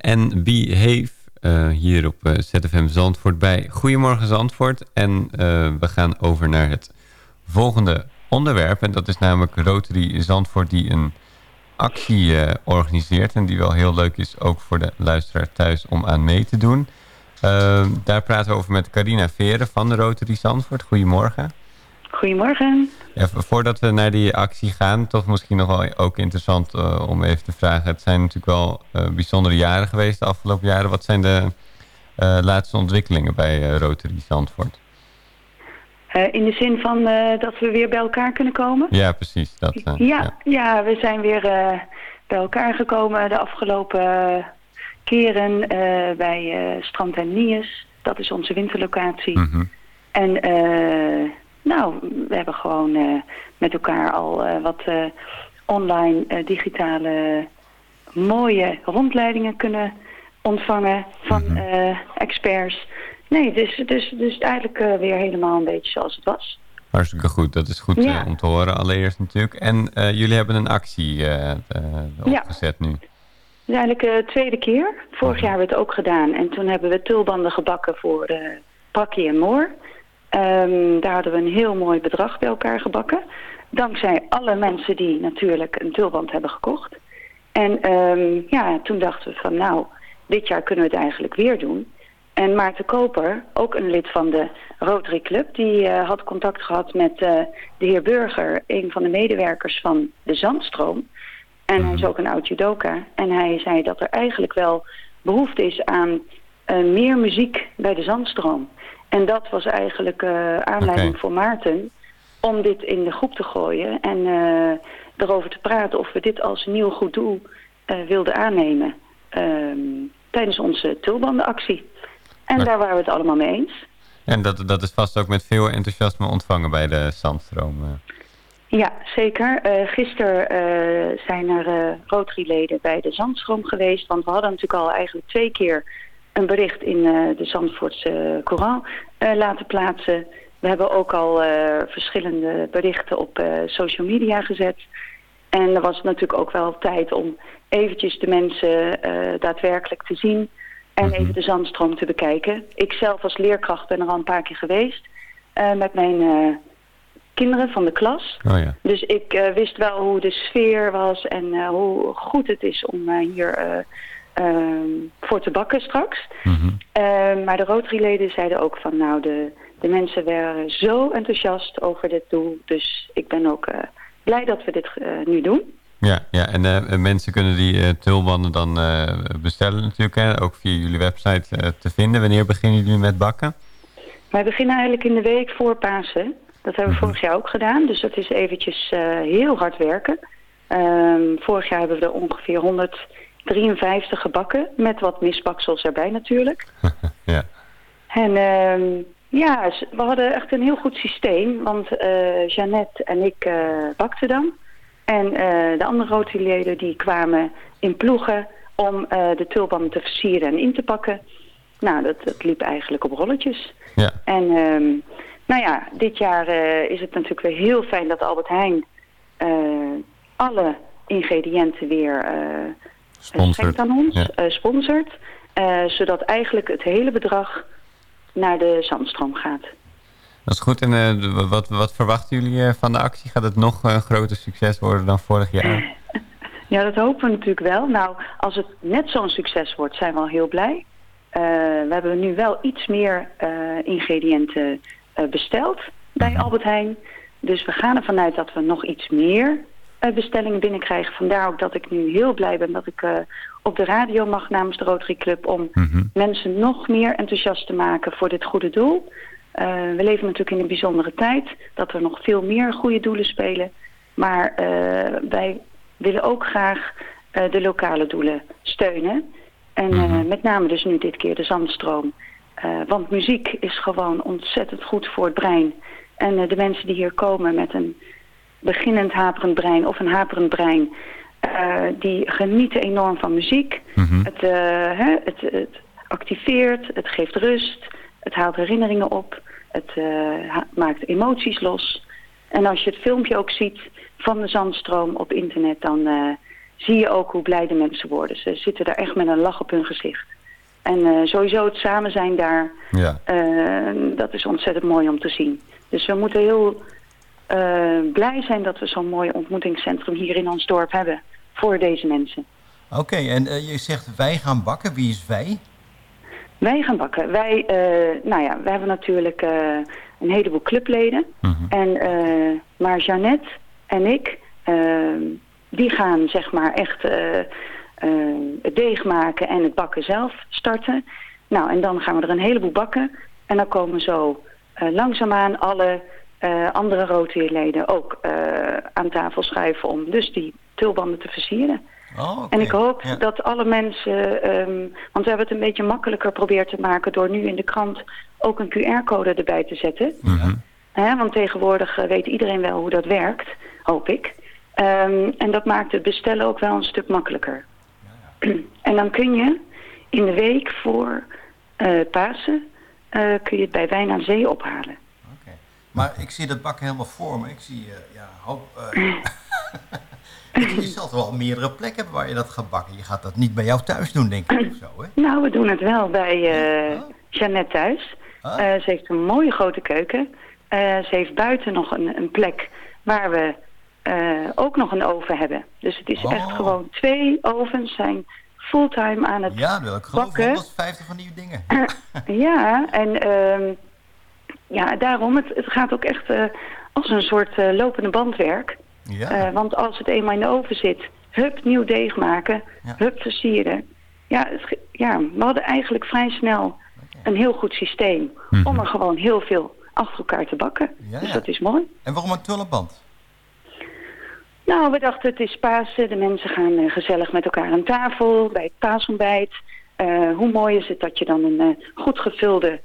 en Behave eh, hier op eh, ZFM Zandvoort bij Goedemorgen Zandvoort. En eh, we gaan over naar het volgende onderwerp. En dat is namelijk Rotary Zandvoort die een actie organiseert. En die wel heel leuk is ook voor de luisteraar thuis om aan mee te doen. Daar praten we over met Carina Veren van de Rotary Zandvoort. Goedemorgen. Goedemorgen. Ja, voordat we naar die actie gaan, toch misschien nog wel ook interessant eh, om even te vragen. Het zijn natuurlijk wel eh, bijzondere jaren geweest de afgelopen jaren. Wat zijn de eh, laatste ontwikkelingen bij Rotary Zandvoort? In de zin van dat we weer bij elkaar kunnen komen? Ja, precies. Dat, ja, ja. we zijn weer bij elkaar gekomen de afgelopen keren bij Strand en Nies. Dat is onze winterlocatie. Mhm. En eh, nou, we hebben gewoon eh, met elkaar al eh, wat eh, online digitale mooie rondleidingen kunnen ontvangen van eh, experts. Nee, dus, dus, dus eigenlijk weer helemaal een beetje zoals het was. Hartstikke goed, dat is goed Ja. om te horen allereerst natuurlijk. En jullie hebben een actie eh, Ja. opgezet nu. Het is eigenlijk de tweede keer. Vorig jaar hebben we het ook gedaan. En toen hebben we tulbanden gebakken voor Prakkie en Moor. Ehm, daar hadden we een heel mooi bedrag bij elkaar gebakken. Dankzij alle mensen die natuurlijk een tulband hebben gekocht. En ehm, ja, toen dachten we van nou, dit jaar kunnen we het eigenlijk weer doen. En Maarten Koper, ook een lid van de Rotary Club, die eh, had contact gehad met eh, de heer Burger, een van de medewerkers van de Zandstroom. En hij is ook een oud judoka. En hij zei dat er eigenlijk wel behoefte is aan eh, meer muziek bij de Zandstroom. En dat was eigenlijk eh, aanleiding voor Maarten om dit in de groep te gooien. En eh, erover te praten of we dit als nieuw goed doel eh, wilden aannemen. ehm, tijdens onze tulbandenactie. En Maar- daar waren we het allemaal mee eens. En dat, dat is vast ook met veel enthousiasme ontvangen bij de Zandstroom. Ja, zeker. Eh gisteren zijn er eh Rotary-leden bij de Zandstroom geweest. Want we hadden natuurlijk al eigenlijk twee keer een bericht in eh, de Zandvoortse Courant eh, laten plaatsen. We hebben ook al eh, verschillende berichten op eh, social media gezet. En er was natuurlijk ook wel tijd om eventjes de mensen eh, daadwerkelijk te zien. En even de zandstroom te bekijken. Ik zelf als leerkracht ben er al een paar keer geweest. eh, met mijn eh, kinderen van de klas. Oh ja. Dus ik eh, wist wel hoe de sfeer was en eh, hoe goed het is om eh, hier eh, voor te bakken straks. Eh, maar de Rotary-leden zeiden ook van nou, de, de mensen waren zo enthousiast over dit doel. Dus ik ben ook eh, blij dat we dit eh, nu doen. Ja, ja en eh, mensen kunnen die eh, tulbanden dan bestellen natuurlijk. Hè? Ook via jullie website te vinden. Wanneer beginnen jullie met bakken? Wij beginnen eigenlijk in de week voor Pasen. Dat hebben we vorig jaar ook gedaan. Dus dat is eventjes heel hard werken. Ehm, vorig jaar hebben we er ongeveer 153 gebakken. Met wat misbaksels erbij natuurlijk. ja. En ehm, ja, we hadden echt een heel goed systeem. Want eh Jeannette en ik eh, bakten dan. En eh, de andere Rotary-leden die kwamen in ploegen om de tulbanden te versieren en in te pakken. Nou, dat, dat liep eigenlijk op rolletjes. Ja. En ehm, nou ja, dit jaar is het natuurlijk weer heel fijn dat Albert Heijn alle ingrediënten weer Sponsort. aan ons, Ja. eh, sponsort. eh, zodat eigenlijk het hele bedrag naar de zandstroom gaat. Dat is goed. En eh, wat, wat verwachten jullie van de actie? Gaat het nog een groter succes worden dan vorig jaar? Ja, dat hopen we natuurlijk wel. Nou, als het net zo'n succes wordt, zijn we al heel blij. We hebben nu wel iets meer ingrediënten besteld bij Albert Heijn. Dus we gaan ervan uit dat we nog iets meer bestellingen binnenkrijgen. Vandaar ook dat ik nu heel blij ben dat ik eh, op de radio mag namens de Rotary Club... om mensen nog meer enthousiast te maken voor dit goede doel. Eh, we leven natuurlijk in een bijzondere tijd. Dat er nog veel meer goede doelen spelen. Maar eh, wij willen ook graag eh, de lokale doelen steunen. En eh, met name dus nu dit keer de zandstroom. Eh, want muziek is gewoon ontzettend goed voor het brein. En eh, de mensen die hier komen met een beginnend haperend brein of een haperend brein... eh, die genieten enorm van muziek. Het, eh, hè, het, het activeert, het geeft rust, het haalt herinneringen op... het eh, maakt emoties los... En als je het filmpje ook ziet van de zandstroom op internet, dan zie je ook hoe blij de mensen worden. Ze zitten daar echt met een lach op hun gezicht. En sowieso het samen zijn daar, Ja. dat is ontzettend mooi om te zien. Dus we moeten heel blij zijn dat we zo'n mooi ontmoetingscentrum hier in ons dorp hebben voor deze mensen. Oké, en eh, je zegt wij gaan bakken. Wie is wij? Wij gaan bakken. Wij, eh, nou ja, we hebben natuurlijk eh, een heleboel clubleden. En, eh, maar Jeannette en ik, eh, die gaan zeg maar echt eh, eh, het deeg maken en het bakken zelf starten. Nou, en dan gaan we er een heleboel bakken. En dan komen zo eh, langzaamaan alle eh, andere Rotary-leden ook eh, aan tafel schuiven om dus die tulbanden te versieren. Oh. En ik hoop Ja. dat alle mensen, ehm, want we hebben het een beetje makkelijker proberen te maken door nu in de krant ook een QR-code erbij te zetten. Hè, want tegenwoordig eh, weet iedereen wel hoe dat werkt, hoop ik. Ehm, en dat maakt het bestellen ook wel een stuk makkelijker. en dan kun je in de week voor Pasen kun je het bij Wijn aan Zee ophalen. Maar ik zie dat bakken helemaal voor me. Ik zie eh, ja, hoop... eh, je zult wel meerdere plekken hebben waar je dat gaat bakken. Je gaat dat niet bij jou thuis doen, denk ik. Of zo, hè? Nou, we doen het wel bij eh Jeannette thuis. Ze heeft een mooie grote keuken. Ze heeft buiten nog een, een plek waar we ook nog een oven hebben. Dus het is echt gewoon twee ovens zijn fulltime aan het Ja, dat wil ik geloven. bakken. 150 van die dingen. Ja, en ehm, ja, daarom, het, het gaat ook echt eh, als een soort eh, lopende bandwerk. Ja. Eh, want als het eenmaal in de oven zit, hup, nieuw deeg maken, hup, versieren. Ja, het ja, we hadden eigenlijk vrij snel een heel goed systeem om er gewoon heel veel achter elkaar te bakken. Ja, dus ja. dat is mooi. En waarom een tullenband? Nou, we dachten het is Pasen. De mensen gaan gezellig met elkaar aan tafel bij het paasontbijt. Eh, hoe mooi is het dat je dan een eh, goed gevulde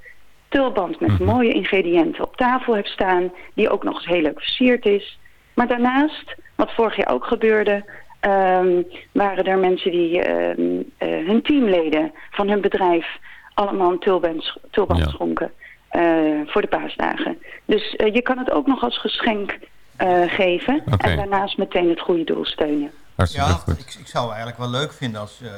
tulband met mooie ingrediënten op tafel hebt staan. Die ook nog eens heel leuk versierd is. Maar daarnaast, wat vorig jaar ook gebeurde... ehm, waren er mensen die ehm, eh, hun teamleden van hun bedrijf... allemaal een tulband, tulband schonken eh, voor de paasdagen. Dus eh, je kan het ook nog als geschenk eh, geven. En daarnaast meteen het goede doel steunen. ja, Ik, ik zou eigenlijk wel leuk vinden als eh,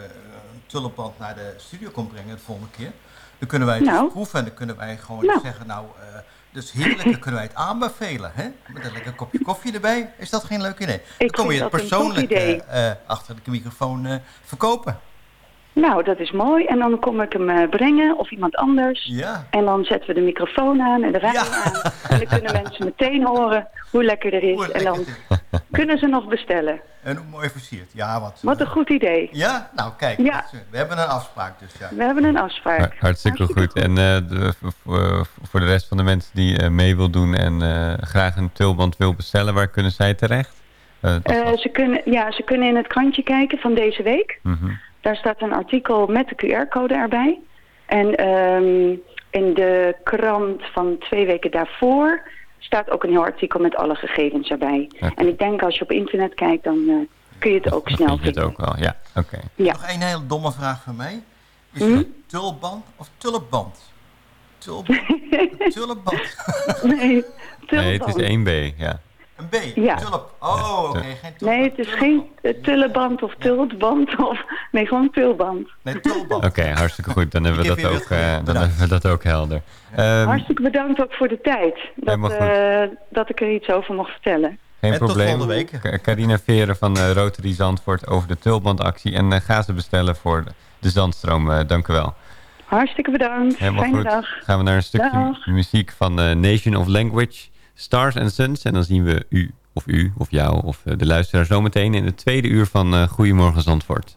een tulpenband naar de studio komt brengen de volgende keer. Dan kunnen wij het Nou. proeven en dan kunnen wij gewoon Nou. zeggen, nou, eh dus heerlijk, dan kunnen wij het aanbevelen. Hè? Met een lekker kopje koffie erbij. Is dat geen leuk idee? Dan kom je het persoonlijk eh, eh, achter de microfoon verkopen. Nou, dat is mooi. En dan kom ik hem eh, brengen of iemand anders. Ja. En dan zetten we de microfoon aan en de radio aan. En dan kunnen mensen meteen horen hoe lekker er is. en dan kunnen ze nog bestellen. En hoe mooi versierd. Ja, wat, Wat een goed idee. ja? nou kijk, Ja. dat is, eh, we hebben een afspraak dus. Ja. We hebben een afspraak. Har- Hartstikke goed. En eh, de- voor de rest van de mensen die eh, mee wil doen en eh, graag een tulband wil bestellen, waar kunnen zij terecht? Eh, Eh, ze, kunnen, ja, ze kunnen in het krantje kijken van deze week. Mhm. Daar staat een artikel met de QR-code erbij. En ehm, in de krant van twee weken daarvoor staat ook een heel artikel met alle gegevens erbij. En ik denk als je op internet kijkt, dan eh, kun je het ook snel Vind je het vinden. ook wel, ja. Oké. Ja. Nog één hele domme vraag van mij. Is Hm? het tulband of tulpband? Tulband? tulpband. nee, Nee, het is 1B, ja. Een B, Ja. tulp. Oh, oké, geen tulp. Nee, het is geen eh, tulleband of tulband of... Nee, gewoon tulband. Nee, tulband. Oké, hartstikke goed. Dan hebben we dat ook, eh, dan hebben we dat ook helder. Ehm, Hartstikke bedankt ook voor de tijd. Dat, Helemaal goed. eh, dat ik er iets over mocht vertellen. Geen En tot probleem. volgende week. Carina Veren van eh, Rotary Zandvoort over de tulbandactie. En ga ze bestellen voor de, de Zandstroom. dank u wel. Hartstikke bedankt. Helemaal Fijne goed. dag. Gaan we naar een stukje Dag. muziek van Nation of Language, Stars and Suns. En dan zien we u, of u, of jou, of eh, de luisteraar zometeen in het tweede uur van eh Goedemorgen Zandvoort.